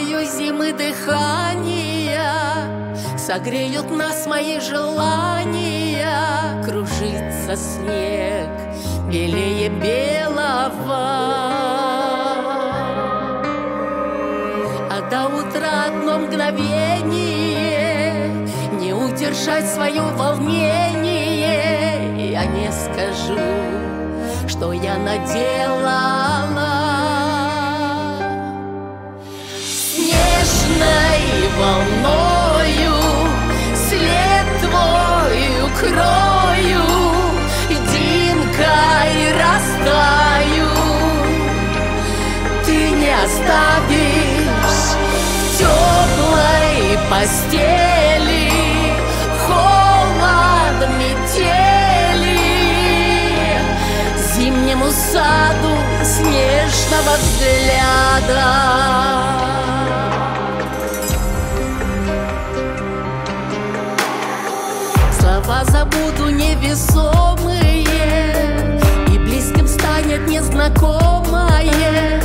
порою зимы дыхания Согреют нас мои желания. Кружится снег белее белого. А до утра одно мгновение Не удержать свое волнение. Я не скажу, что я наделала волною След твой укрою Динкой растаю. Ты не оставишь теплой постели Холод метели. Зимнему саду снежного взгляда Слова забуду невесомые. И близким станет незнакомое